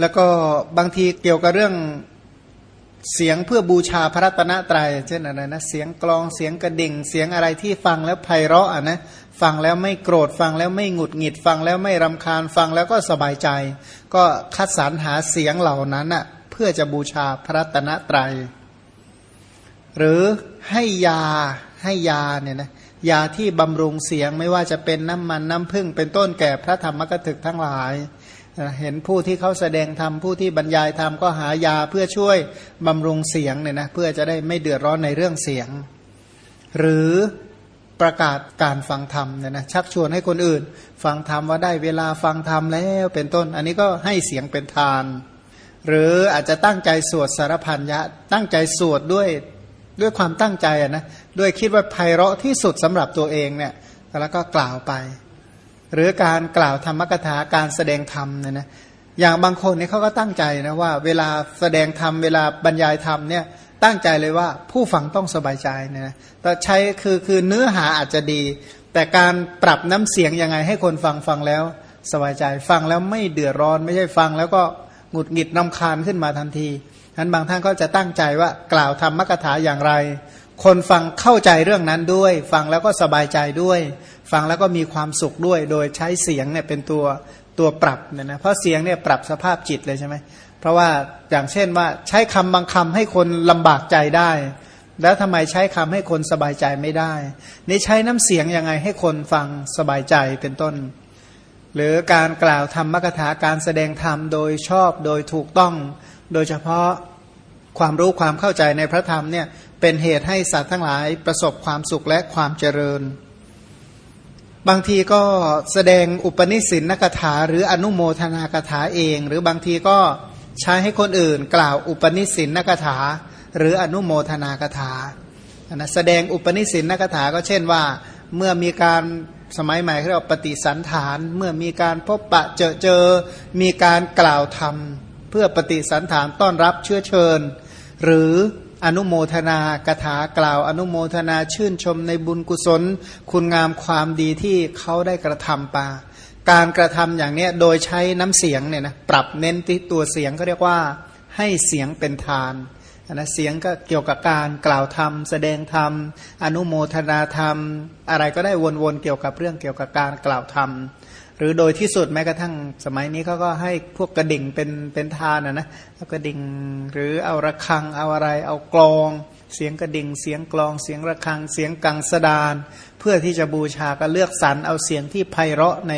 แล้วก็บางทีเกี่ยวกับเรื่องเสียงเพื่อบูชาพระรัตนตรยัยเช่นอะไรนะเสียงกลองเสียงกระดิ่ง เสียงอะไรที่ฟังแล้วไพเราะอะนะฟังแล้วไม่โกรธฟังแล้วไม่หงุดหงิดฟังแล้วไม่รำคาญฟังแล้วก็สบายใจ ก็คัดสรรหาเสียงเหล่านั้นอะเพื่อจะบูชาพระรัตนตรยัย หรือให้ยาให้ยาเนี่ยนะยาที่บำรุงเสียงไม่ว่าจะเป็นน้ำมันน้ำพึ่งเป็นต้นแก่พระธรรมกถึกทั้งหลาย เห็นผู้ที่เขาแสดงธรรมผู้ที่บรรยายธรรมก็หายาเพื่อช่วยบำรุงเสียงเนี่ยนะเพื่อจะได้ไม่เดือดร้อนในเรื่องเสียง หรือประกาศการฟังธรรมเนี่ยนะชักชวนให้คนอื่น ฟังธรรมว่าได้เวลาฟังธรรมแล้วเป็นต้น อันนี้ก็ให้เสียงเป็นทาน หรืออาจจะตั้งใจสวดสารพันยะ ตั้งใจสวดด้วยด้วยความตั้งใจนะด้วยคิดว่าไพเราะที่สุดสำหรับตัวเองเนี่ยแล้วก็กล่าวไป หรือการกล่าวธรรมกถาการแสดงธรรมเนี่ยนะอย่างบางคนเนี่ยเขาก็ตั้งใจนะว่า เวลาแสดงธรรมเวลาบรรยายธรรมเนี่ยตั้งใจเลยว่าผู้ฟังต้องสบายใจเนี่ยนะแต่ใช้คือคือเนื้อหาอาจจะดี แต่การปรับน้ำเสียงยังไงให้คนฟังฟังแล้วสบายใจฟังแล้วไม่เดือดร้อน ไม่ใช่ฟังแล้วก็หงุดหงิดนำคาญขึ้นมาทันทีนั้นบางท่านก็จะตั้งใจว่ากล่าวธรรมกถาอย่างไร คนฟังเข้าใจเรื่องนั้นด้วย ฟังแล้วก็สบายใจด้วย ฟังแล้วก็มีความสุขด้วย โดยใช้เสียงเนี่ยเป็นตัวตัวปรับเนี่ยนะเพราะเสียงเนี่ยปรับสภาพจิตเลยใช่ไหมเพราะว่าอย่างเช่นว่าใช้คำบางคำให้คนลำบากใจได้ แล้วทำไมใช้คำให้คนสบายใจไม่ได้ นี่ใช้น้ำเสียงยังไงให้คนฟังสบายใจเป็นต้น หรือการกล่าวธรรมกถาการแสดงธรรมโดยชอบโดยถูกต้อง โดยเฉพาะความรู้ความเข้าใจในพระธรรมเนี่ย เป็นเหตุให้สัตว์ทั้งหลายประสบความสุขและความเจริญ บางทีก็แสดงอุปนิสินนกถาหรืออนุโมทนากถาเอง หรือบางทีก็ใช้ให้คนอื่น กล่าวอุปนิสินนกถา หรืออนุโมทนากถานะแสดงอุปนิสินนกถาก็เช่นว่า เมื่อมีการสมัยใหม่เรียกว่าปฏิสันฐาน เมื่อมีการพบปะเจอเจอมีการกล่าวธรรม เพื่อปฏิสันฐานต้อนรับเชื้อเชิญ หรือ อนุโมทนากถากล่าว อนุโมทนาชื่นชมในบุญกุศล คุณงามความดีที่เขาได้กระทำปาการกระทำอย่างนี้โดยใช้น้ำเสียงเนี่ยนะปรับเน้นที่ตัวเสียงก็เรียกว่าให้เสียงเป็นทานนะเสียงก็เกี่ยวกับการกล่าวธรรม แสดงธรรม อนุโมทนาธรรม อะไรก็ได้วนๆเกี่ยวกับเรื่องเกี่ยวกับการกล่าวธรรม หรือโดยที่สุดแม้กระทั่งสมัยนี้เขาก็ให้พวกกระดิ่งเป็นเป็นทานนะนะเอากระดิ่งหรือเอาระฆังเอาอะไร เอากลอง เสียงกระดิ่ง เสียงกลอง เสียงระฆัง เสียงกังสดาน เพื่อที่จะบูชาก็เลือกสรรเอาเสียงที่ไพเราะใน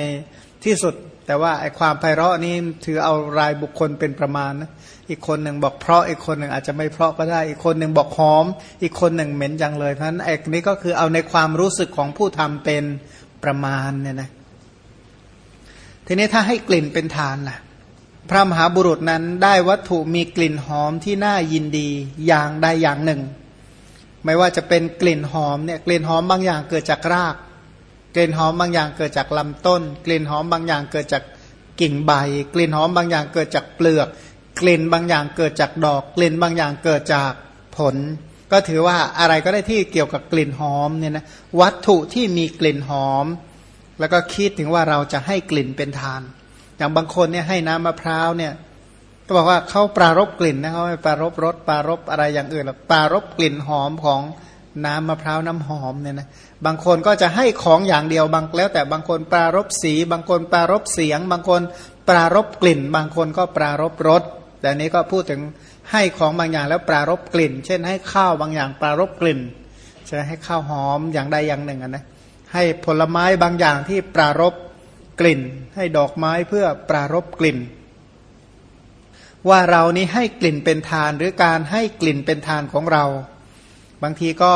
ที่สุด แต่ว่าไอความไพเราะนี้ถือเอารายบุคคลเป็นประมาณนะอีกคนหนึ่งบอกเพราะอีกคนหนึ่งอาจจะไม่เพราะก็ได้ อีกคนหนึ่งบอกหอม อีกคนหนึ่งเหม็นจังเลยเพราะนั้นไอ้นี้ก็คือเอาในความรู้สึกของผู้ทำเป็นประมาณเนี่ยนะ ทีนี้ถ้าให้กลิ่นเป็นทานล่ะ พระมหาบุรุษนั้นได้วัตถุมีกลิ่นหอมที่น่ายินดีอย่างใดอย่างหนึ่ง ไม่ว่าจะเป็นกลิ่นหอมเนี่ยกลิ่นหอมบางอย่างเกิดจากราก กลิ่นหอมบางอย่างเกิดจากลำต้น กลิ่นหอมบางอย่างเกิดจากกิ่งใบ กลิ่นหอมบางอย่างเกิดจากเปลือก กลิ่นบางอย่างเกิดจากดอก กลิ่นบางอย่างเกิดจากผล ก็ถือว่าอะไรก็ได้ที่เกี่ยวกับกลิ่นหอมเนี่ยนะวัตถุที่มีกลิ่นหอม แล้วก็คิดถึงว่าเราจะให้กลิ่นเป็นทาน อย่างบางคนเนี่ยให้น้ำมะพร้าวเนี่ยก็บอกว่าเขาปรารบกลิ่นนะเขาไม่ปรารบรสปรารบอะไรอย่างอื่นหรอกปรารบกลิ่นหอมของน้ำมะพร้าวน้ำหอมเนี่ยนะบางคนก็จะให้ของอย่างเดียวบางแล้ว แต่บางคนปรารบสี บางคนปรารบเสียง บางคนปรารบกลิ่น บางคนก็ปรารบรสแต่นี้ก็พูดถึงให้ของบางอย่างแล้วปรารบกลิ่น เช่นให้ข้าวบางอย่างปรารบกลิ่นจะให้ข้าวหอมอย่างใดอย่างหนึ่งนะ ให้ผลไม้บางอย่างที่ปรารบกลิ่น ให้ดอกไม้เพื่อปรารบกลิ่น ว่าเรานี้ให้กลิ่นเป็นทานหรือการให้กลิ่นเป็นทานของเรา บางทีก็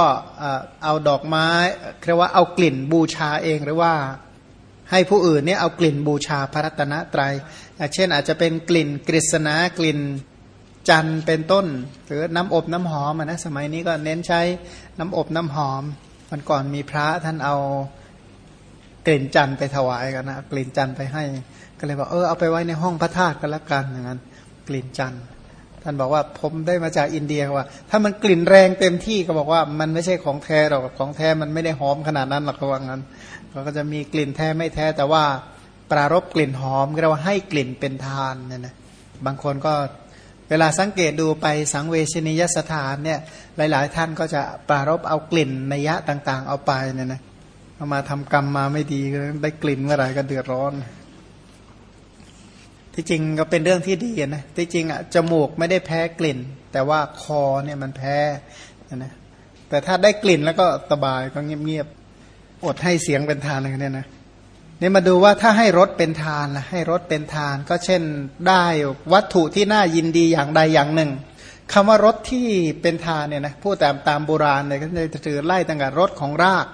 เอาดอกไม้เรียกว่าเอากลิ่นบูชาเองหรือว่า ให้ผู้อื่นเนี่ยเอากลิ่นบูชาพระรัตนตรยัยเช่นอาจจะเป็นกลิ่นกฤษณากลิ่นจันเป็นต้น หรือน้ำอบน้ำหอมนะสมัยนี้ก็เน้นใช้น้ำอบน้ำหอม มันก่อนมีพระท่านเอากลิ่นจันไปถวายกันนะกลิ่นจันไปให้ ก็เลยบอกเออเอาไปไว้ในห้องพระธาตุกันละกันอย่างนั้น กลิ่นจันท่านบอกว่าผมได้มาจากอินเดียว่า ถ้ามันกลิ่นแรงเต็มที่ก็บอกว่ามันไม่ใช่ของแท้หรอกของแท้มันไม่ได้หอมขนาดนั้นหรอกว่างั้นเขาก็จะมีกลิ่นแท้ไม่แท้แต่ว่าปรารบกลิ่นหอมเรียกว่าให้กลิ่นเป็นทานเนี่ยนะบางคนก็ เวลาสังเกตดูไปสังเวชนียสถานเนี่ยหลาย ๆ ท่านก็จะปรารบเอากลิ่นนัยะต่าง ๆ เอาไปเนี่ยนะเอามาทำกรรมมาไม่ดีก็ได้กลิ่นเมื่อไหร่ก็เดือดร้อน ที่จริงก็เป็นเรื่องที่ดีนะที่จริงอะจมูกไม่ได้แพ้กลิ่น แต่ว่าคอเนี่ยมันแพ้นะแต่ถ้าได้กลิ่นแล้วก็สบายก็เงียบๆอดให้เสียงเป็นทานอะไรเนี่ยนะ นี่มาดูว่าถ้าให้รสเป็นทานนะให้รสเป็นทาน ก็เช่นได้วัตถุที่น่ายินดีอย่างใดอย่างหนึ่งคำว่ารสที่เป็นทานเนี่ยนะพูดตามตามโบราณเนี่ยก็จะถือไล่ตั้งแต่รสของราก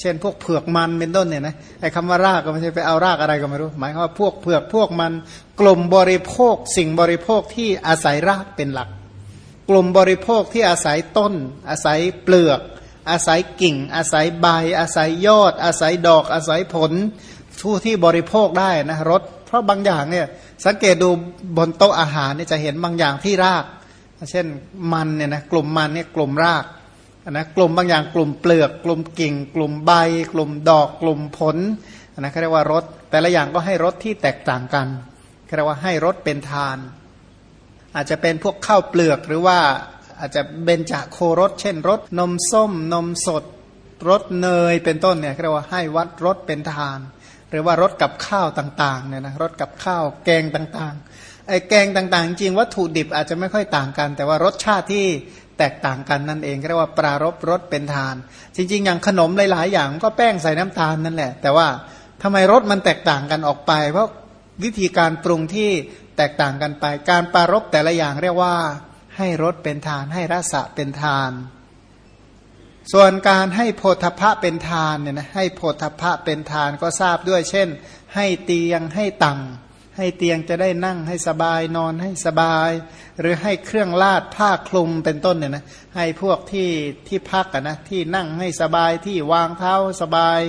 เช่น พวกเผือกมันเป็นต้นเนี่ยนะไอ้คำว่ารากก็ไม่ใช่ไปเอารากอะไรก็ไม่รู้ หมายความว่าพวกเผือกพวกมัน กลุ่มบริโภคสิ่งบริโภคที่อาศัยรากเป็นหลัก กลุ่มบริโภคที่อาศัยต้น อาศัยเปลือก อาศัยกิ่ง อาศัยใบ อาศัยยอด อาศัยดอก อาศัยผล ผู้ที่บริโภคได้นะรสเพราะบางอย่างเนี่ยสังเกตดูบนโต๊ะอาหารเนี่ยจะเห็นบางอย่างที่ราก เช่นมันเนี่ยนะกลุ่มมันเนี่ยกลุ่มรากนะกลุ่มบางอย่างกลุ่มเปลือก กลุ่มกิ่ง กลุ่มใบ กลุ่มดอก กลุ่มผลนะเขาเรียกว่ารสแต่ละอย่างก็ให้รสที่แตกต่างกันเขาเรียกว่าให้รสเป็นทาน อาจจะเป็นพวกข้าวเปลือกหรือว่าอาจจะเบญจโครสเช่นรสนมส้ม นมสดรสเนยเป็นต้นเนี่ยเรียกว่าให้วัดรสเป็นทาน หรือว่ารสกับข้าวต่างๆเนี่ยนะรสกับข้าวแกงต่างๆไอ้แกงต่างๆ จริงวัตถุดิบอาจจะไม่ค่อยต่างกัน แต่ว่ารสชาติที่แตกต่างกันนั่นเองเรียกว่าปรารบรสเป็นทาน จริง ๆ อย่างขนมหลายๆ อย่างก็แป้งใส่น้ำตาลนั่นแหละ แต่ว่าทำไมรสมันแตกต่างกันออกไป เพราะวิธีการปรุงที่แตกต่างกันไป การปรารบแต่ละอย่างเรียกว่าให้รสเป็นทาน ให้รสะเป็นทาน ส่วนการให้โพธพะเป็นทานเนี่ยนะให้โพธพะเป็นทานก็ทราบด้วย เช่น ให้เตียงให้ตังให้เตียงจะได้นั่งให้สบายนอนให้สบาย หรือให้เครื่องลาดผ้าคลุมเป็นต้นเนี่ยนะให้พวกที่ที่พักนะที่นั่งให้สบายที่วางเท้าสบาย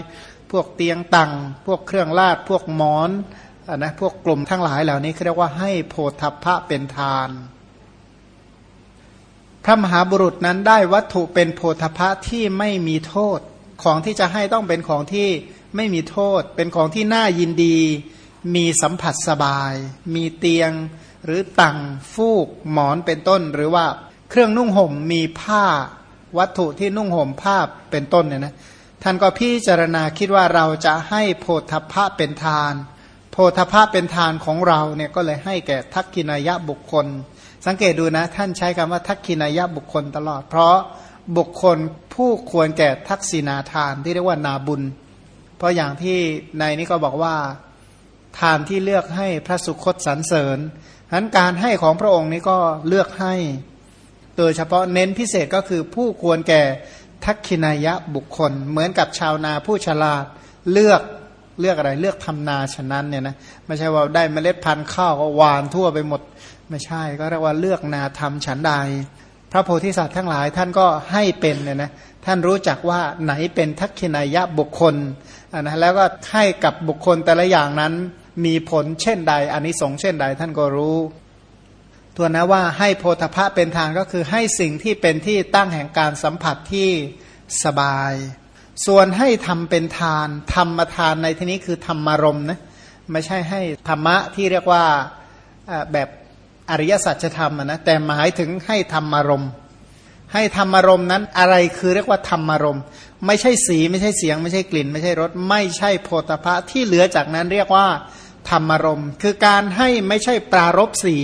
พวกเตียงตังพวกเครื่องลาดพวกหมอนอนนะพวกกลุ่มทั้งหลายเหล่านี้เรียกว่าให้โพธพะเป็นทาน พระมหาบุรุษนั้นได้วัตถุเป็นโพธพะที่ไม่มีโทษ ของที่จะให้ต้องเป็นของที่ไม่มีโทษ เป็นของที่น่ายินดี มีสัมผัสสบาย มีเตียง หรือตังฟูก หมอนเป็นต้น หรือว่าเครื่องนุ่งห่มมีผ้าวัตถุที่นุ่งห่มผ้าเป็นต้นเนี่ยนะท่านก็พิจารณาคิดว่าเราจะให้โพธพะเป็นทาน โพธพะเป็นทานของเราเนี่ยก็เลยให้แก่ทักกินายะบุคคล สังเกตดูนะ ท่านใช้คำว่าทักขินายะบุคคลตลอด เพราะบุคคลผู้ควรแก่ทักษินาทานที่เรียกว่านาบุญ เพราะอย่างที่ในนี้ก็บอกว่าทานที่เลือกให้พระสุคตสรรเสริญฉะนั้นการให้ของพระองค์นี้ก็เลือกให้ โดยเฉพาะเน้นพิเศษก็คือผู้ควรแก่ทักขินายะบุคคล เหมือนกับชาวนาผู้ฉลาดเลือกเลือกอะไรเลือกทำนาฉะนั้นเนี่ยนะไม่ใช่ว่าได้เมล็ดพันธุ์ข้าวก็หวานทั่วไปหมด ไม่ใช่ก็เรียกว่าเลือกนาทำฉันใด พระโพธิสัตว์ทั้งหลายท่านก็ให้เป็นเนี่ยนะท่านรู้จักว่าไหนเป็นทักขินายะบุคคลนะแล้วก็ให้กับบุคคลแต่ละอย่างนั้นมีผลเช่นใดอันนี้สงเช่นใดท่านก็รู้ตัวนะว่าให้โพธพะเป็นทางก็คือให้สิ่งที่เป็นที่ตั้งแห่งการสัมผัสที่สบาย ส่วนให้ทำเป็นทาน ธรรมทานในที่นี้คือธรรมารมนะไม่ใช่ให้ธรรมะที่เรียกว่าแบบ อริยสัจธรรมนะแต่หมายถึงให้ธรรมารมให้ธรรมารมนั้นอะไรคือเรียกว่าธรรมารมไม่ใช่สีไม่ใช่เสียง ไม่ใช่กลิ่น ไม่ใช่รสไม่ใช่โพธพะที่เหลือจากนั้นเรียกว่าธรรมารมคือการให้ไม่ใช่ปรารบสี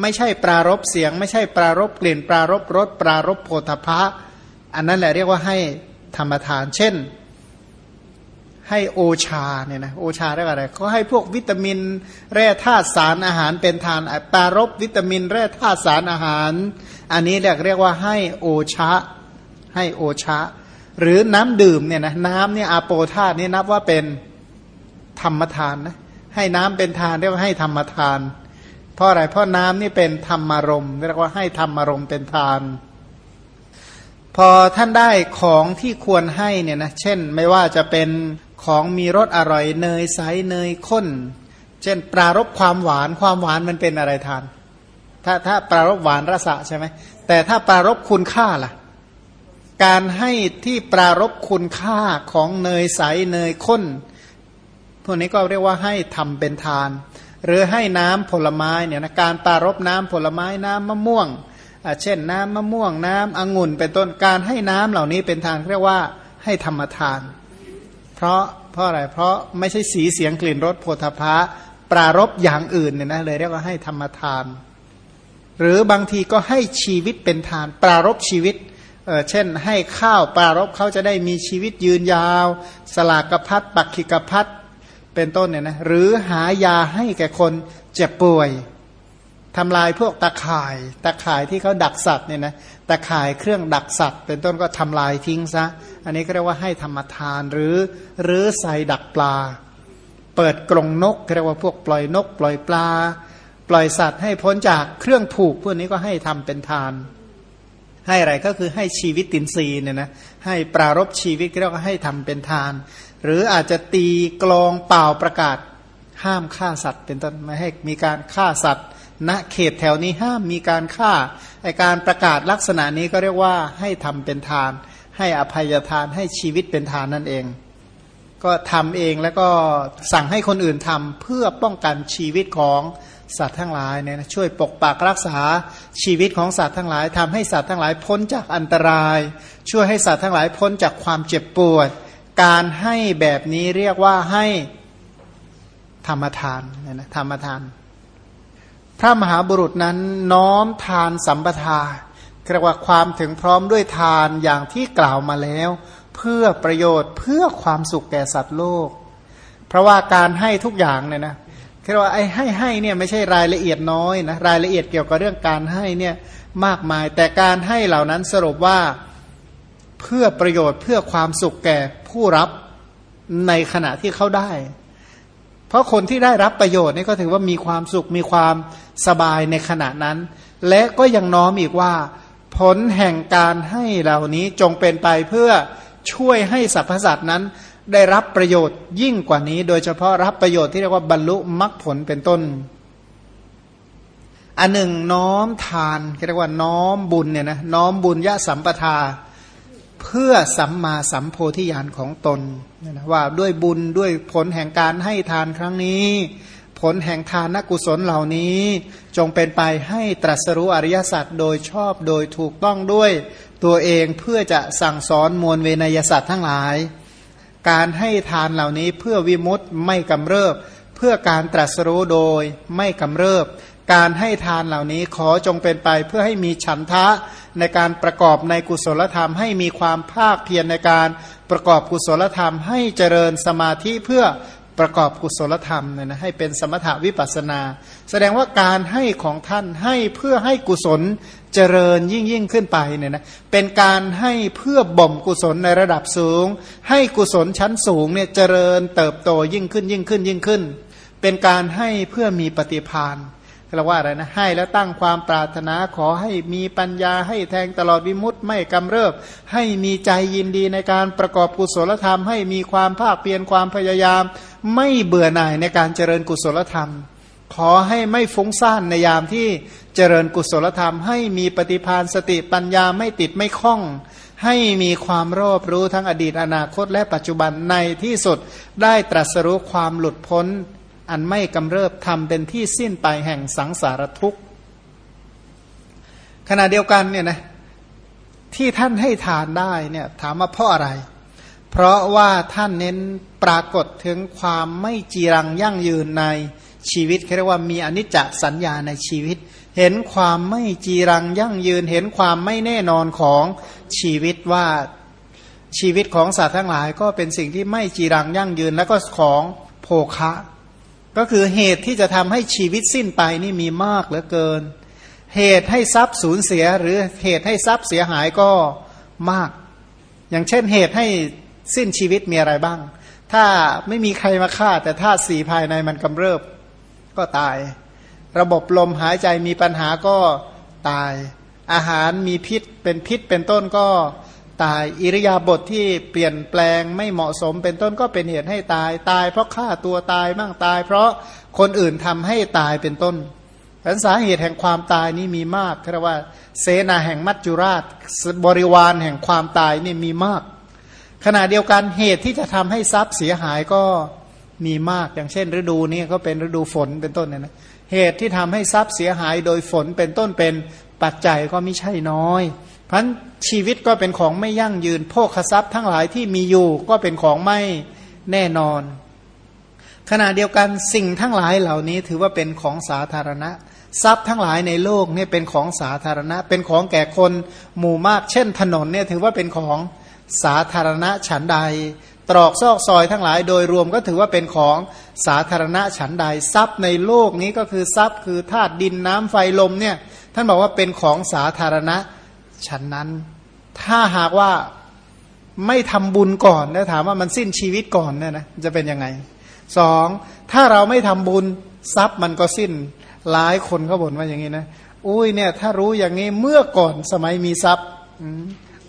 ไม่ใช่ปรารบเสียง ไม่ใช่ปรารบกลิ่น ปรารบรสปรารบโพธพะ อันนั้นแหละเรียกว่าให้ธรรมทาน เช่น ให้โอชาเนี่ยนะโอชาเรียกอะไรเขาให้พวกวิตามิน แร่ธาตุสารอาหารเป็นทานปารบวิตามิน แร่ธาตุสารอาหาร อันนี้เรียกเรียกว่าให้โอชาให้โอชาหรือน้ำดื่มเนี่ยนะน้ำเนี่ยอาโปธาตุนี่นับว่าเป็นธรรมทานนะให้น้ำเป็นทานเรียกว่าให้ธรรมทาน เพราะอะไรเพราะน้ำนี่เป็นธรรมารมเรียกว่าให้ธรรมารมเป็นทาน พอท่านได้ของที่ควรให้เนี่ยนะเช่น ไม่ว่าจะเป็น ของมีรสอร่อยเนยใสเนยข้น เช่นปรารบความหวานความหวานมันเป็นอะไรทาน ถ้าถ้าปรารบหวานรสะใช่ไหมแต่ถ้าปรารบคุณค่าล่ะ การให้ที่ปรารบคุณค่าของเนยใสเนยข้นพวกนี้ก็เรียกว่าให้ทำเป็นทาน หรือให้น้ำผลไม้เนี่ยนะการปารบน้ำผลไม้น้ำมะม่วงเช่นน้ำมะม่วงน้ำองุ่น เป็นต้นการให้น้ำเหล่านี้เป็นทางเรียกว่าให้ธรรมทาน ราะเพราะอะไรเพราะไม่ใช่สีเสียงกลิ่นรสโพธพะปรารบอย่างอื่นเนี่ยนะเลยเรียกว่าให้ธรรมทาน หรือบางทีก็ให้ชีวิตเป็นทาน ปรารบชีวิตเเช่น ให้ข้าวปรารบเขาจะได้มีชีวิตยืนยาว สลากพัดปักขิกพัดเป็นต้นเนี่ยนะหรือหายาให้แก่คนเจ็บป่วย ทำลายพวกตะข่ายตะข่ายที่เขาดักสัตว์เนี่ยนะตะข่ายเครื่องดักสัตว์ เป็นต้นก็ทำลายทิ้งซะ อันนี้ก็เรียกว่าให้ธรรมทานหรือหรือใส่ดักปลา เปิดกรงนกเรียกว่าพวกปล่อยนก ปล่อยปลา ปล่อยสัตว์ให้พ้นจากเครื่องผูกพวกนี้ก็ให้ทำเป็นทาน ให้อะไรก็คือให้ชีวิตตินซีเนี่ยนะให้ปรารบชีวิตเรียกว่าให้ทำเป็นทาน หรืออาจจะตีกลองเป่าประกาศห้ามฆ่าสัตว์ เป็นต้นไม่ให้มีการฆ่าสัตว์ ณเขตแถวนี้ห้ามมีการฆ่าไอการประกาศลักษณะนี้ก็เรียกว่าให้ทำเป็นทาน ให้อภัยทานให้ชีวิตเป็นทานนั่นเอง ก็ทำเองแล้วก็สั่งให้คนอื่นทำเพื่อป้องกันชีวิตของสัตว์ทั้งหลายเนี่ยช่วยปกปักรักษาชีวิตของสัตว์ทั้งหลายทำให้สัตว์ทั้งหลายพ้นจากอันตราย ช่วยให้สัตว์ทั้งหลายพ้นจากความเจ็บปวด การให้แบบนี้เรียกว่าให้ธรรมทานเนี่ยนะธรรมทาน พระมหาบุรุษนั้นน้อมทานสัมปทาเรียกว่าความถึงพร้อมด้วยทานอย่างที่กล่าวมาแล้ว เพื่อประโยชน์เพื่อความสุขแก่สัตว์โลก เพราะว่าการให้ทุกอย่างเนี่ยนะเรียกว่าไอ้ให้ให้เนี่ยไม่ใช่รายละเอียดน้อยนะรายละเอียดเกี่ยวกับเรื่องการให้เนี่ยมากมาย แต่การให้เหล่านั้นสรุปว่าเพื่อประโยชน์เพื่อความสุขแก่ผู้รับในขณะที่เขาได้ เพราะคนที่ได้รับประโยชน์นี่ก็ถือว่ามีความสุขมีความสบายในขณะนั้น และก็ยังน้อมอีกว่า ผลแห่งการให้เหล่านี้จงเป็นไปเพื่อช่วยให้สรรพสัตว์นั้น ได้รับประโยชน์ยิ่งกว่านี้ โดยเฉพาะรับประโยชน์ที่เรียกว่าบรรลุมรรคผลเป็นต้นอันหนึ่งน้อมทานเรียกว่าน้อมบุญเนี่ยนะน้อมบุญยะสัมปทา เพื่อสัมมาสัมโพธิญาณของตนนะว่าด้วยบุญด้วยผลแห่งการให้ทานครั้งนี้ ผลแห่งทานนกุศลเหล่านี้ จงเป็นไปให้ตรัสรู้อริยสัจโดยชอบโดยถูกต้องด้วยตัวเองเพื่อจะสั่งสอนมวลเวนยสัตว์ทั้งหลาย การให้ทานเหล่านี้เพื่อวิมุตต์ไม่กำเริบ เพื่อการตรัสรู้โดยไม่กำเริบ การให้ทานเหล่านี้ขอจงเป็นไปเพื่อให้มีฉันทะในการประกอบในกุศลธรรม ให้มีความภาคเพียรในการประกอบกุศลธรรม ให้เจริญสมาธิเพื่อประกอบกุศลธรรมเนี่ยนะให้เป็นสมถวิปัสนา แสดงว่าการให้ของท่านให้เพื่อให้กุศลเจริญยิ่งยิ่งขึ้นไปเนี่ยนะเป็นการให้เพื่อบ่มกุศลในระดับสูง ให้กุศลชั้นสูงเนี่ยเจริญเติบโตยิ่งขึ้นยิ่งขึ้นยิ่งขึ้น เป็นการให้เพื่อมีปฏิพาน เราว่าอะไรนะให้แล้วตั้งความปรารถนาขอให้มีปัญญาให้แทงตลอดวิมุตต์ไม่กำเริบ ให้มีใจยินดีในการประกอบกุศลธรรม ให้มีความภาคเพียรความพยายาม ไม่เบื่อหน่ายในการเจริญกุศลธรรม ขอให้ไม่ฟุ้งซ่านในยามที่เจริญกุศลธรรม ให้มีปฏิพานสติปัญญาไม่ติดไม่คล้อง ให้มีความรอบรู้ทั้งอดีตอนาคตและปัจจุบันในที่สุดได้ตรัสรู้ความหลุดพ้น อันไม่กำเริบทำเป็นที่สิ้นไปแห่งสังสารทุกข์ ขณะเดียวกันเนี่ยนะที่ท่านให้ทานได้เนี่ยถามว่าเพราะอะไร เพราะว่าท่านเน้นปรากฏถึงความไม่จีรังยั่งยืนในชีวิตเรียกว่ามีอนิจจสัญญาในชีวิต เห็นความไม่จีรังยั่งยืน เห็นความไม่แน่นอนของชีวิตว่าชีวิตของสัตว์ทั้งหลาย ก็เป็นสิ่งที่ไม่จีรังยั่งยืน แล้วก็ของโภคะ ก็คือเหตุที่จะทำให้ชีวิตสิ้นไปนี่มีมากเหลือเกิน เหตุให้ทรัพย์สูญเสีย หรือเหตุให้ทรัพย์เสียหายก็มาก อย่างเช่นเหตุให้สิ้นชีวิตมีอะไรบ้าง ถ้าไม่มีใครมาฆ่า แต่ถ้าสีภายในมันกำเริบก็ตาย ระบบลมหายใจมีปัญหาก็ตาย อาหารมีพิษเป็นพิษเป็นต้นก็ ตายอิริยาบถทที่เปลี่ยนแปลงไม่เหมาะสม เป็นต้นก็เป็นเหตุให้ตายตาย เพราะฆ่าตัวตายบ้างตาย เพราะคนอื่นทำให้ตายเป็นต้นอันสาเหตุแห่งความตายนี่มีมากเรียกว่า เสนาแห่งมัจจุราชบริวารแห่งความตายนี่มีมาก ขณะเดียวกันเหตุที่จะทำให้ทรัพย์เสียหายก็มีมากอย่างเช่น ฤดูนี้ก็เป็นฤดูฝนเป็นต้นเนี่ยนะเหตุที่ทำให้ทรัพย์เสียหายโดยฝนเป็นต้นเป็นปัจจัยก็ไม่ใช่น้อย พันชีวิตก็เป็นของไม่ยั่งยืน โภคทรัพย์ทั้งหลายที่มีอยู่ก็เป็นของไม่แน่นอน ขณะเดียวกันสิ่งทั้งหลายเหล่านี้ถือว่าเป็นของสาธารณะ ทรัพย์ทั้งหลายในโลกเนี่ยเป็นของสาธารณะ เป็นของแก่คนหมู่มาก เช่น ถนนเนี่ยถือว่าเป็นของสาธารณะฉันใด ตรอกซอกซอยทั้งหลายโดยรวมก็ถือว่าเป็นของสาธารณะฉันใด ทรัพย์ในโลกนี้ก็คือทรัพย์คือธาตุดินน้ำไฟลมเนี่ยท่านบอกว่าเป็นของสาธารณะ ฉันนั้น ถ้าหากว่าไม่ทำบุญก่อนแล้วถามว่ามันสิ้นชีวิตก่อนเนี่ยนะจะเป็นยังไงสองถ้าเราไม่ทำบุญทรัพย์มันก็สิ้น หลายคนเขาบ่นว่าอย่างนี้นะอุ้ยเนี่ย ถ้ารู้อย่างนี้เมื่อก่อนสมัยมีทรัพย์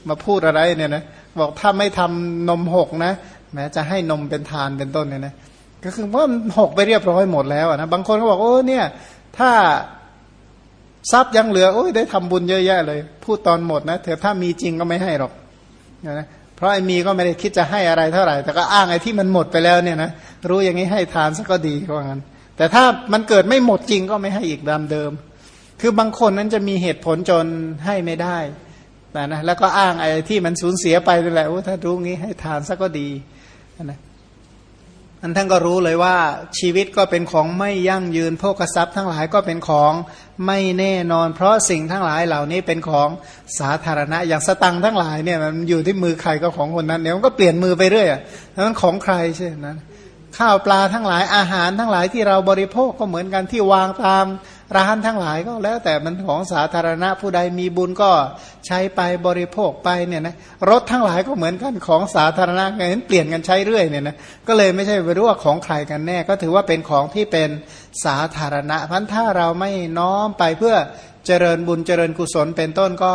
มาพูดอะไรเนี่ยนะบอกถ้าไม่ทำนมหกนะ แม้จะให้นมเป็นทานเป็นต้นเนี่ยนะก็คือว่าหกไปเรียบร้อยหมดแล้วนะบางคนก็บอกโอ้เนี่ย ถ้า ทรัพย์ยังเหลือโอ้ยได้ทำบุญเยอะแยะเลย พูดตอนหมดนะเถอะถ้ามีจริงก็ไม่ให้หรอกนะเพราะไอ้มีก็ไม่ได้คิดจะให้อะไรเท่าไหร่ แต่ก็อ้างไอ้ที่มันหมดไปแล้วเนี่ยนะรู้อย่างนี้ให้ทานสักก็ดีกว่างั้น แต่ถ้ามันเกิดไม่หมดจริงก็ไม่ให้อีกตามเดิม คือบางคนนั้นจะมีเหตุผลจนให้ไม่ได้นะนะแล้วก็อ้างไอ้ที่มันสูญเสียไปนั่นแหละโอ้ถ้ารู้งี้ให้ทานสักก็ดีนะ อันท่านก็รู้เลยว่าชีวิตก็เป็นของไม่ยั่งยืนโภกทรัพย์ทั้งหลายก็เป็นของไม่แน่นอน เพราะสิ่งทั้งหลายเหล่านี้เป็นของสาธารณะ อย่างสตังทั้งหลายเนี่ยมันอยู่ที่มือใครก็ของคนนั้นเดี๋ยวมันก็เปลี่ยนมือไปเรื่อยนั้นของใครใช่ไหมข้าวปลาทั้งหลายอาหารทั้งหลายที่เราบริโภคก็เหมือนกันที่วางตาม ร้านทั้งหลายก็แล้วแต่มันของสาธารณะผู้ใดมีบุญก็ใช้ไปบริโภคไปเนี่ยนะรถทั้งหลายก็เหมือนกันของสาธารณะไงเปลี่ยนกันใช้เรื่อยเนี่ยนะก็เลยไม่ใช่ไปรู้ว่าของใครกันแน่ ก็ถือว่าเป็นของที่เป็นสาธารณะพันถ้าเราไม่น้อมไปเพื่อเจริญบุญเจริญกุศลเป็นต้นก็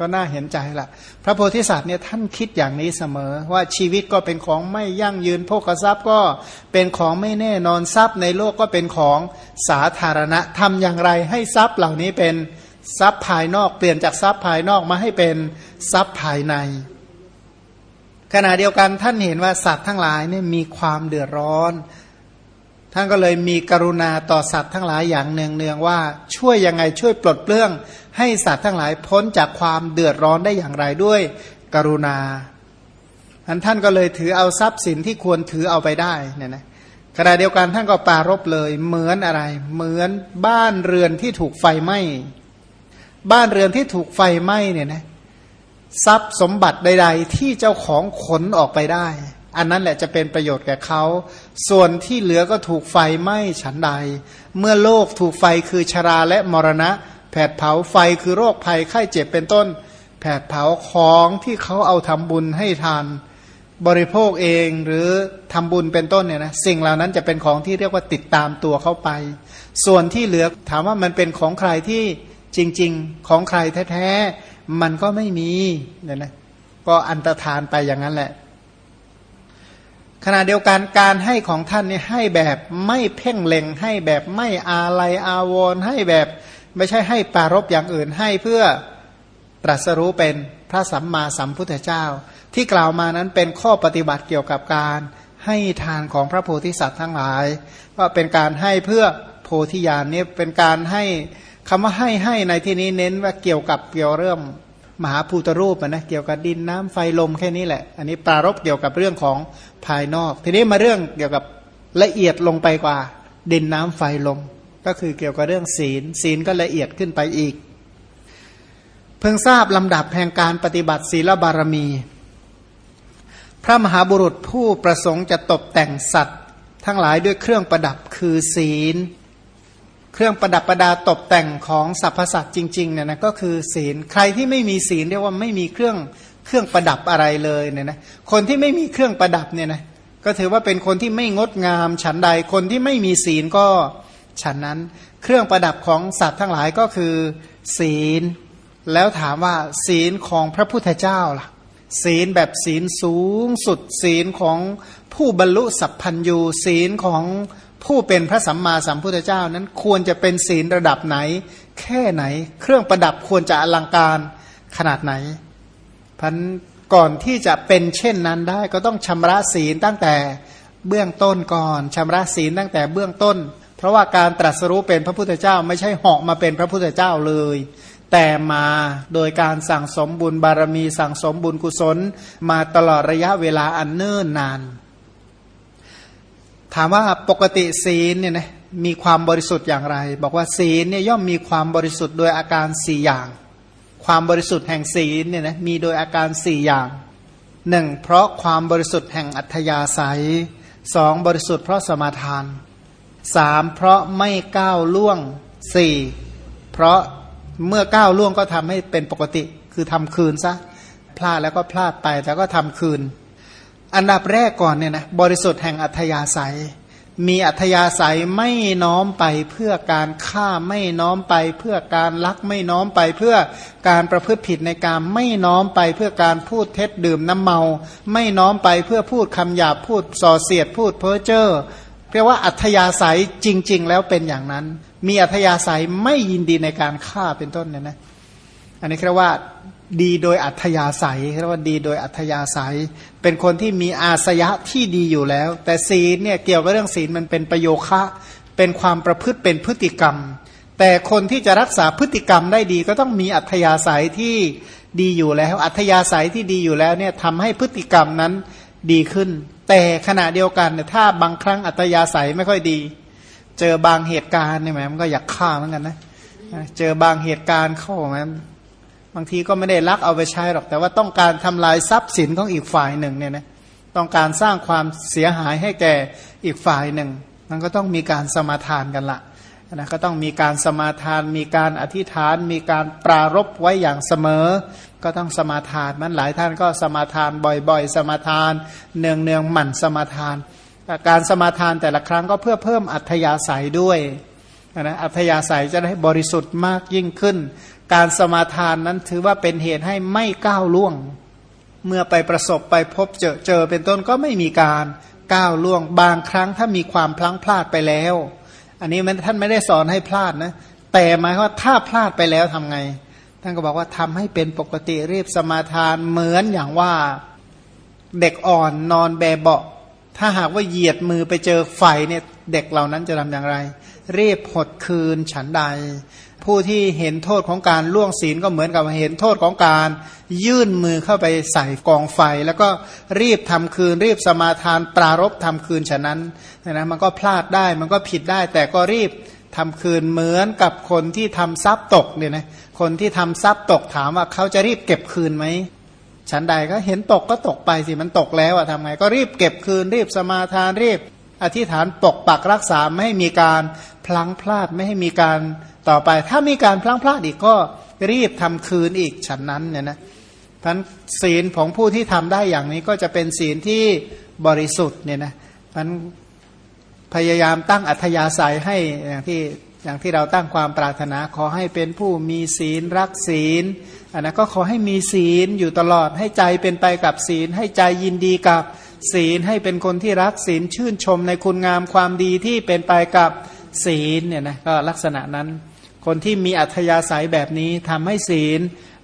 ก็น่าเห็นใจละพระโพธิสัตว์เนี่ยท่านคิดอย่างนี้เสมอ ว่าชีวิตก็เป็นของไม่ยั่งยืนโภคทรัพย์ก็เป็นของไม่แน่นอนทรัพย์ในโลกก็เป็นของสาธารณะทำอย่างไรให้ทรัพย์เหล่านี้เป็นทรัพย์ภายนอกเปลี่ยนจากทรัพย์ภายนอกมาให้เป็นทรัพย์ภายใน ขณะเดียวกันท่านเห็นว่าสัตว์ทั้งหลายเนี่ยมีความเดือดร้อน ท่านก็เลยมีกรุณาต่อสัตว์ทั้งหลายอย่างเนืองเนืองว่าช่วยยังไงช่วยปลดเปลื้อง ให้สัตว์ทั้งหลายพ้นจากความเดือดร้อนได้อย่างไรด้วยกรุณาอันท่านก็เลยถือเอาทรัพย์สินที่ควรถือเอาไปได้เนี่ยนะขณะเดียวกันท่านก็ปารบเลยเหมือนอะไร เหมือนบ้านเรือนที่ถูกไฟไหม้บ้านเรือนที่ถูกไฟไหม้เนี่ยนะทรัพย์สมบัติใด ๆ ที่เจ้าของขนออกไปได้ อันนั้นแหละจะเป็นประโยชน์แก่เขา ส่วนที่เหลือก็ถูกไฟไหม้ฉันใด เมื่อโลกถูกไฟคือชราและมรณะ แผดเผาไฟคือโรคภัยไข้เจ็บเป็นต้น แผดเผาของที่เขาเอาทำบุญให้ทาน บริโภคเองหรือทำบุญเป็นต้นเนี่ยนะสิ่งเหล่านั้นจะเป็นของที่เรียกว่าติดตามตัวเข้าไป ส่วนที่เหลือถามว่ามันเป็นของใครที่จริง ๆ ของใครแท้ๆมันก็ไม่มีเนี่ยนะก็อันตรธานไปอย่างนั้นแหละ ขณะเดียวกันการให้ของท่านนี่ให้แบบไม่เพ่งเล็ง ให้แบบไม่อาลัยอาวรให้แบบไม่ใช่ให้ปารบอย่างอื่นให้เพื่อตรัสรู้เป็นพระสัมมาสัมพุทธเจ้า ที่กล่าวมานั้นเป็นข้อปฏิบัติเกี่ยวกับการให้ทานของพระโพธิสัตว์ทั้งหลาย ว่าเป็นการให้เพื่อโพธิญาณนี่เป็นการให้คำว่าให้ให้ในที่นี้เน้นว่าเกี่ยวกับเกี่ยวเรื่อง มหาภูตรูปนะเกี่ยวกับดินน้ำไฟลมแค่นี้แหละ อันนี้ปรารบเกี่ยวกับเรื่องของภายนอก ทีนี้มาเรื่องเกี่ยวกับละเอียดลงไปกว่า ดินน้ำไฟลม ก็คือเกี่ยวกับเรื่องศีล ศีลก็ละเอียดขึ้นไปอีก เพิ่งทราบลำดับแห่งการปฏิบัติศีลบารมี พระมหาบุรุษผู้ประสงค์จะตกแต่งสัตว์ ทั้งหลายด้วยเครื่องประดับคือศีล เครื่องประดับประดาตกแต่งของสรรพสัตว์จริงๆเนี่ยนะก็คือศีลใครที่ไม่มีศีลเรียกว่าไม่มีเครื่องเครื่องประดับอะไรเลยเนี่ยนะคนที่ไม่มีเครื่องประดับเนี่ยนะก็ถือว่าเป็นคนที่ไม่งดงามฉันใดคนที่ไม่มีศีลก็ฉันนั้น เครื่องประดับของสัตว์ทั้งหลายก็คือ ศีล แล้วถามว่า ศีลของพระพุทธเจ้าล่ะ ศีลแบบศีลสูงสุด ศีลของผู้บรรลุสัพพัญญูศีลของ ผู้เป็นพระสัมมาสัมพุทธเจ้านั้นควรจะเป็นศีลระดับไหน แค่ไหน เครื่องประดับควรจะอลังการขนาดไหนพันก่อนที่จะเป็นเช่นนั้นได้ก็ต้องชำระศีลตั้งแต่เบื้องต้นก่อนชำระศีลตั้งแต่เบื้องต้น เพราะว่าการตรัสรู้เป็นพระพุทธเจ้าไม่ใช่เหาะมาเป็นพระพุทธเจ้าเลย แต่มาโดยการสั่งสมบุญบารมีสั่งสมบุญกุศล มาตลอดระยะเวลาอันเนิ่นนาน ถามว่าปกติศีลเนี่ยนะมีความบริสุทธิ์อย่างไร บอกว่าศีลเนี่ยย่อมมีความบริสุทธิ์โดยอาการสี่อย่าง ความบริสุทธิ์แห่งศีลเนี่ยนะมีโดยอาการสี่อย่างหนึ่งเพราะความบริสุทธิ์แห่งอัธยาศัยสองบริสุทธิ์เพราะสมาทานสามเพราะไม่ก้าวล่วงสี่เพราะเมื่อก้าวล่วงก็ทำให้เป็นปกติ คือทำคืนซะพลาดแล้วก็พลาดไปแต่ก็ทำคืน อันดับแรกก่อนเนี่ยนะบริสุทธิ์แห่งอัธยาศัย มีอัธยาศัยไม่น้อมไปเพื่อการฆ่าไม่น้อมไป เพื่อการลักไม่น้อมไป เพื่อการประพฤติผิดในการไม่น้อมไปเพื่อการพูดเท็จดื่มน้ำเมา ไม่น้อมไปเพื่อพูดคำหยาบพูดส่อเสียดพูดเพ้อเจ้อเรียกว่าอัธยาศัยจริง ๆ แล้วเป็นอย่างนั้น มีอัธยาศัยไม่ยินดีในการฆ่าเป็นต้นเนี่ยนะ อันนี้เรียกว่า ดีโดยอัธยาศัยเรียกว่าดีโดยอัธยาศัย เป็นคนที่มีอาสยะที่ดีอยู่แล้ว แต่ศีลเนี่ยเกี่ยวกับเรื่องศีลมันเป็นประโยคะเป็นความประพฤติเป็นพฤติกรรม แต่คนที่จะรักษาพฤติกรรมได้ดี ก็ต้องมีอัธยาศัยที่ดีอยู่แล้ว อัธยาศัยที่ดีอยู่แล้วเนี่ยทำให้พฤติกรรมนั้นดีขึ้น แต่ขณะเดียวกันเนี่ยถ้าบางครั้งอัธยาศัยไม่ค่อยดี เจอบางเหตุการณ์เนี่ยแหมมันก็อยากฆ่าเหมือนกันนะเจอบางเหตุการณ์เข้ามา บางทีก็ไม่ได้ลักเอาไปใช้หรอก แต่ว่าต้องการทำลายทรัพย์สินของอีกฝ่ายหนึ่งเนี่ยนะต้องการสร้างความเสียหายให้แก่อีกฝ่ายหนึ่ง มันก็ต้องมีการสมาทานกันละนะก็ต้องมีการสมาทาน มีการอธิษฐาน มีการปรารบไว้อย่างเสมอ ก็ต้องสมาทานมันหลายท่านก็สมาทานบ่อยๆ สมาทาน เนืองเนืองหมั่นสมาทาน การสมาทานแต่ละครั้งก็เพื่อเพิ่มอัธยาศัยด้วยนะอัธยาศัยจะได้บริสุทธิ์มากยิ่งขึ้น การสมาทานนั้นถือว่าเป็นเหตุให้ไม่ก้าวล่วง เมื่อไปประสบไปพบเจอเจอเป็นต้นก็ไม่มีการก้าวล่วง บางครั้งถ้ามีความพลั้งพลาดไปแล้ว อันนี้มันท่านไม่ได้สอนให้พลาดนะ แต่หมายว่าถ้าพลาดไปแล้วทำไง ท่านก็บอกว่าทำให้เป็นปกติรีบสมาทานเหมือนอย่างว่าเด็กอ่อนนอนแบเบาถ้าหากว่าเหยียดมือไปเจอไฟเนี่ยเด็กเหล่านั้นจะทำอย่างไรรีบหดคืนฉันใด ผู้ที่เห็นโทษของการล่วงศีลก็เหมือนกับเห็นโทษของการ ยื่นมือเข้าไปใส่กองไฟ แล้วก็รีบทำคืน รีบสมาทานปรารบทำคืนฉะนั้นนะมันก็พลาดได้มันก็ผิดได้ แต่ก็รีบทำคืนเหมือนกับคนที่ทำทรัพย์ตกเนี่ยนะคนที่ทำทรัพย์ตกถามว่าเขาจะรีบเก็บคืนไหมฉันใดก็เห็นตกก็ตกไปสิมันตกแล้วอะทำไง ก็รีบเก็บคืน รีบสมาทานรีบ อธิษฐานปกปักรักษาไม่ให้มีการพลังพลาดไม่ให้มีการ ต่อไปถ้ามีการพลั้งพลาดอีกก็รีบทำคืนอีกฉันนั้นเนี่ยนะท่านศีลของผู้ที่ทำได้อย่างนี้ก็จะเป็นศีลที่บริสุทธิ์เนี่ยนะท่านพยายามตั้งอัธยาศัยให้อย่างที่อย่างที่เราตั้งความปรารถนาขอให้เป็นผู้มีศีลรักศีลอันนั้นก็ขอให้มีศีลอยู่ตลอดให้ใจเป็นไปกับศีล ให้ใจยินดีกับศีลให้เป็นคนที่รักศีลชื่นชมในคุณงามความดีที่เป็นไปกับศีลเนี่ยนะก็ลักษณะนั้น คนที่มีอัธยาศัยแบบนี้ทำให้ศีล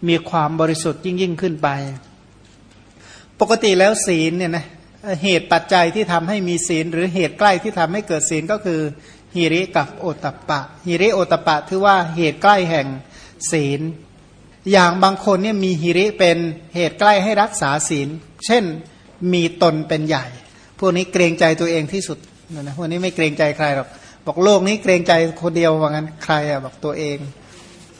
มีความบริสุทธิ์ยิ่งยิ่งขึ้นไป ปกติแล้วศีลเนี่ยนะเหตุปัจจัยที่ทำให้มีศีล หรือเหตุใกล้ที่ทำให้เกิดศีลก็คือฮิริกับโอตปะฮิริโอตปะถือว่าเหตุใกล้แห่งศีล อย่างบางคนเนี่ยมีฮิริเป็นเหตุใกล้ให้รักษาศีล เช่นมีตนเป็นใหญ่ พวกนี้เกรงใจตัวเองที่สุดนะพวกนี้ไม่เกรงใจใครหรอก บอกโลกนี้เกรงใจคนเดียวว่างั้นใครอะบอกตัวเอง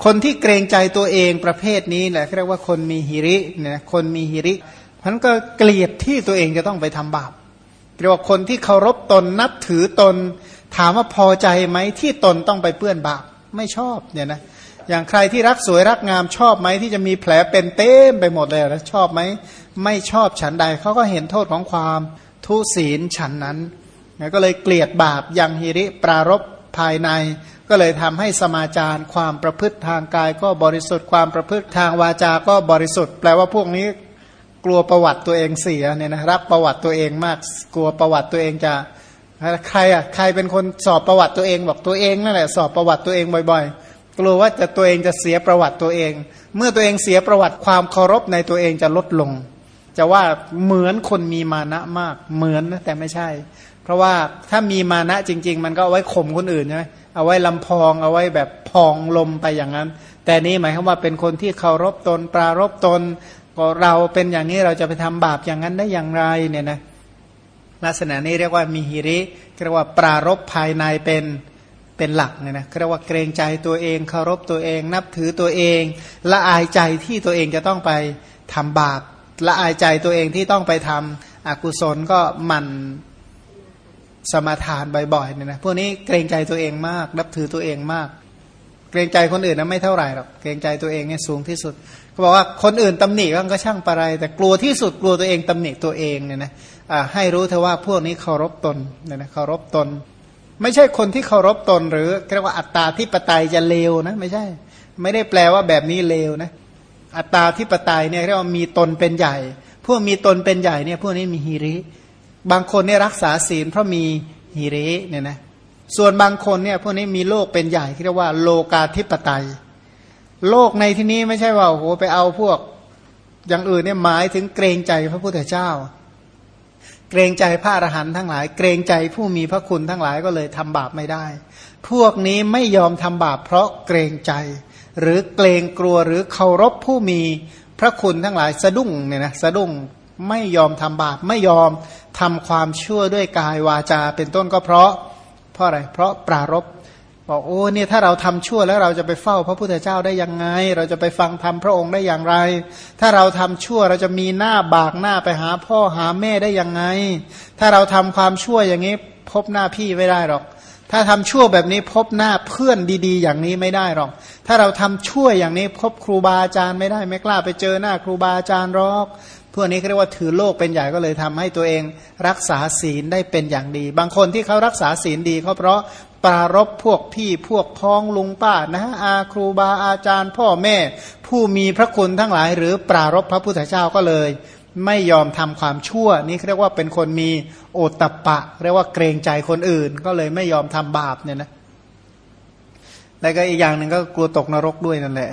คนที่เกรงใจตัวเองประเภทนี้แหละเรียกว่าคนมีหิริเนี่ยคนมีหิริพันก็เกลียดที่ตัวเองจะต้องไปทำบาปเรียกว่าคนที่เคารพตนนับถือตน ถามว่าพอใจไหมที่ตนต้องไปเปื้อนบาปไม่ชอบเนี่ยนะอย่างใครที่รักสวยรักงามชอบไหมที่จะมีแผลเป็นเต็มไปหมดเลยนะชอบไหมไม่ชอบฉันใดเขาก็เห็นโทษของความทุศีลฉันนั้น ก็เลยเกลียดบาปยังฮิริปรารบภายใน ก็เลยทำให้สมาจารความประพฤติทางกายก็บริสุทธิ์ความประพฤติทางวาจาก็บริสุทธิ์ แปลว่าพวกนี้กลัวประวัติตัวเองเสียเนี่ยนะรักประวัติตัวเองมากกลัวประวัติตัวเองจะใครอะใครเป็นคนสอบประวัติตัวเองบอกตัวเองนั่นแหละสอบประวัติตัวเองบ่อย ๆ กลัวว่าจะตัวเองจะเสียประวัติตัวเอง เมื่อตัวเองเสียประวัติความเคารพในตัวเองจะลดลง จะว่าเหมือนคนมีมานะมากเหมือนนะแต่ไม่ใช่ เพราะว่าถ้ามีมานะจริง ๆ มันก็เอาไว้ข่มคนอื่นใช่ไหมเอาไว้ลำพองเอาไว้แบบพองลมไปอย่างนั้น แต่นี้หมายความว่าเป็นคนที่เคารพตน ปรารบตนก็เราเป็นอย่างนี้เราจะไปทำบาปอย่างนั้นได้อย่างไรเนี่ยนะลักษณะนี้เรียกว่ามีฮิริเรียกว่าปรารบภายในเป็นเป็นหลักเนี่ยนะเรียกว่าเกรงใจตัวเองเคารพตัวเอง นับถือตัวเองละอายใจที่ตัวเองจะต้องไปทำบาปละอายใจตัวเองที่ต้องไปทำอกุศลก็มัน สมาทานบ่อยๆเนี่ยนะพวกนี้เกรงใจตัวเองมากนับถือตัวเองมาก เกรงใจคนอื่นนะไม่เท่าไหร่หรอกเกรงใจตัวเองเนี่ยสูงที่สุดเขาบอกว่าคนอื่นตำหนิก็ช่างปะไร แต่กลัวที่สุดกลัวตัวเองตำหนิตัวเองเนี่ยนะให้รู้เถอะว่าพวกนี้เคารพตนเนี่ยนะเคารพตน ไม่ใช่คนที่เคารพตน หรือเรียกว่าอัตตาที่ปไตยจะเลวนะไม่ใช่ ไม่ได้แปลว่าแบบนี้เลวนะอัตตาที่ปไตยเนี่ยเรียกว่ามีตนเป็นใหญ่ พวกมีตนเป็นใหญ่เนี่ยพวกนี้มีฮิริ บางคนเนี่ยรักษาศีลเพราะมีฮิริเนี่ยนะส่วนบางคนเนี่ยพวกนี้มีโลกเป็นใหญ่ที่เรียกว่าโลกาธิปไตย โลกในที่นี้ไม่ใช่ว่าโอ้โหไปเอาพวกอย่างอื่นเนี่ยหมายถึงเกรงใจพระพุทธเจ้า เกรงใจพระอรหันต์ทั้งหลาย เกรงใจผู้มีพระคุณทั้งหลายก็เลยทำบาปไม่ได้ พวกนี้ไม่ยอมทำบาปเพราะเกรงใจ หรือเกรงกลัวหรือเคารพผู้มีพระคุณทั้งหลายสะดุ้งเนี่ยนะสะดุ้ง ไม่ยอมทำบาปไม่ยอมทำความชั่วด้วยกายวาจา เป็นต้นก็เพราะ เพราะอะไร เพราะปรารบบอกโอ้เนี่ยถ้าเราทำชั่วแล้วเราจะไปเฝ้าพระพุทธเจ้าได้ยังไง เราจะไปฟังธรรมพระองค์ได้อย่างไร ถ้าเราทำชั่วเราจะมีหน้าบากหน้าไปหาพ่อหาแม่ได้ยังไง ถ้าเราทำความชั่วอย่างนี้ พบหน้าพี่ไม่ได้หรอก ถ้าทำชั่วแบบนี้พบหน้าเพื่อนดี ๆ อย่างนี้ไม่ได้หรอก ถ้าเราทำชั่วอย่างนี้พบครูบาอาจารย์ไม่ได้ไม่กล้าไปเจอหน้าครูบาอาจารย์หรอก พวกนี้เรียกว่าถือโลกเป็นใหญ่ก็เลยทำให้ตัวเองรักษาศีลได้เป็นอย่างดี บางคนที่เขารักษาศีลดีเขาเพราะปรารบพวกพี่พวกพ้องลุงป้านะอาครูบาอาจารย์ พ่อแม่ ผู้มีพระคุณทั้งหลาย หรือปรารบพระพุทธเจ้าก็เลย ไม่ยอมทำความชั่ว นี่เรียกว่าเป็นคนมีโอตตะปะ เรียกว่าเกรงใจคนอื่น ก็เลยไม่ยอมทำบาปเนี่ยนะแล้วก็อีกอย่างหนึ่งก็กลัวตกนรกด้วยนั่นแหละ